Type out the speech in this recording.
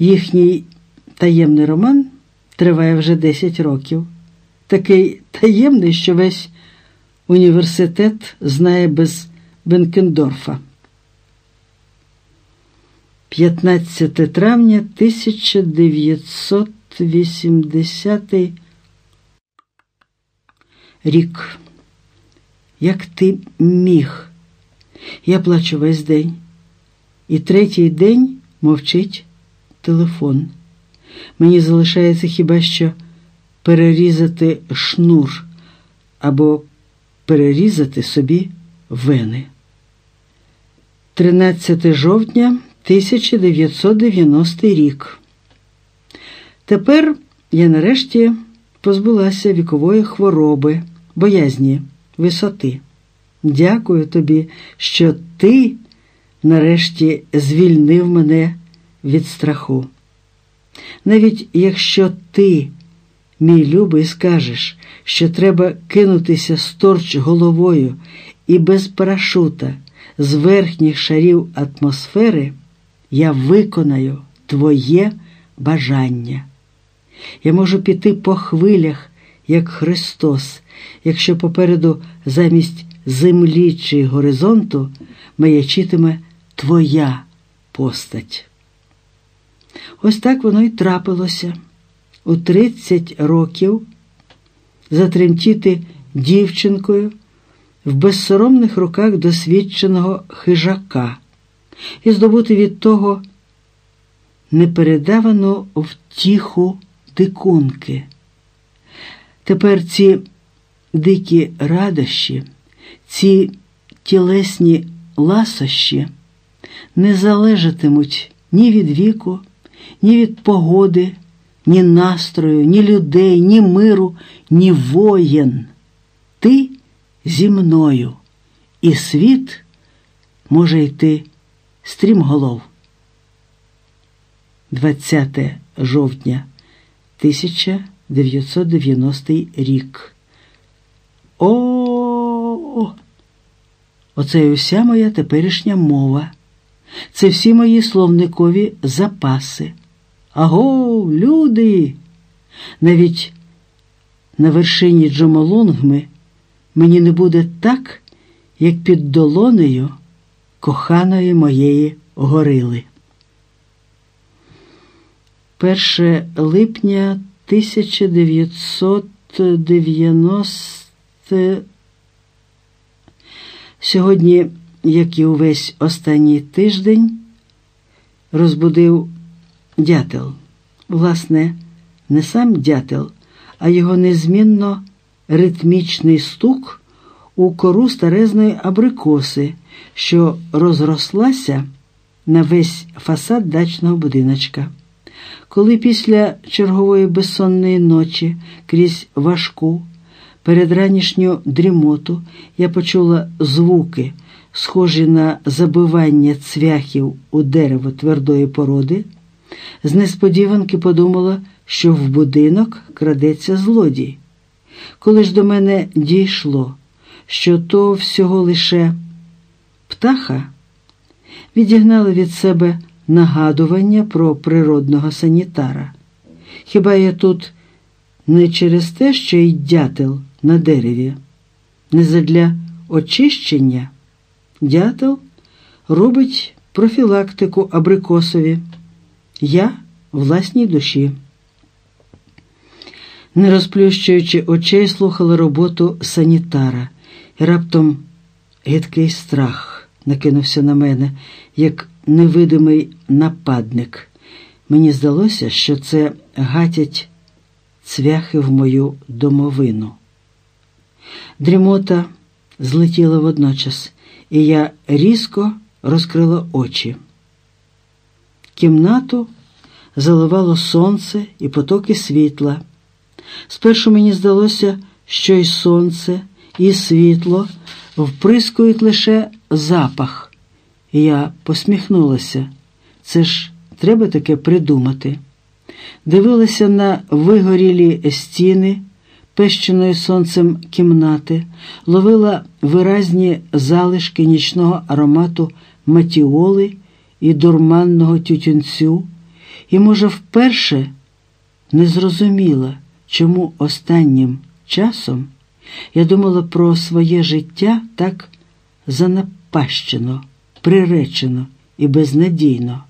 Їхній таємний роман триває вже 10 років. Такий таємний, що весь університет знає без Бенкендорфа. 15 травня 1980 рік. Як ти міг? Я плачу весь день. І третій день мовчить телефон. Мені залишається хіба що перерізати шнур або перерізати собі вени. 13 жовтня 1990 рік. Тепер я нарешті позбулася вікової хвороби, боязні, висоти. Дякую тобі, що ти нарешті звільнив мене від страху. Навіть якщо ти, мій любий, скажеш, що треба кинутися сторч головою і без парашута з верхніх шарів атмосфери, я виконаю твоє бажання. Я можу піти по хвилях, як Христос, якщо попереду замість землі чи горизонту маячитиме твоя постать. Ось так воно й трапилося. У 30 років затремтіти дівчинкою в безсоромних руках досвідченого хижака і здобути від того непередавану втіху дикунки. Тепер ці дикі радощі, ці тілесні ласощі не залежатимуть ні від віку, ні від погоди, ні настрою, ні людей, ні миру, ні воєн. Ти зі мною, і світ може йти стрімголов. 20 жовтня 1990 рік. О, оце й уся моя теперішня мова. Це всі мої словникові запаси. Аго, люди! Навіть на вершині Джомолонгми мені не буде так, як під долонею коханої моєї горили. 1 липня 1990 Сьогодні, як і увесь останній тиждень, розбудив дятел. Власне, не сам дятел, а його незмінно ритмічний стук у кору старезної абрикоси, що розрослася на весь фасад дачного будиночка. Коли після чергової безсонної ночі крізь важку, передранішню дрімоту я почула звуки, схожі на забивання цвяхів у дерево твердої породи, з несподіванки подумала, що в будинок крадеться злодій. Коли ж до мене дійшло, що то всього лише птаха, відігнали від себе нагадування про природного санітара. Хіба я тут не через те, що й дятел на дереві, не задля очищення? Дятел робить профілактику абрикосові, я власній душі. Не розплющуючи очей, слухала роботу санітара, і раптом гидкий страх накинувся на мене, як невидимий нападник. Мені здалося, що це гатять цвяхи в мою домовину. Дрімота злетіла водночас, і я різко розкрила очі. Кімнату заливало сонце і потоки світла. Спершу мені здалося, що й сонце, і світло вприскують лише запах. Я посміхнулася. Це ж треба таке придумати. Дивилася на вигорілі стіни, пещеної сонцем кімнати, ловила виразні залишки нічного аромату матіоли і дурманного тютюнцю, І, може, вперше не зрозуміла, чому останнім часом я думала про своє життя так занапащено, приречено і безнадійно.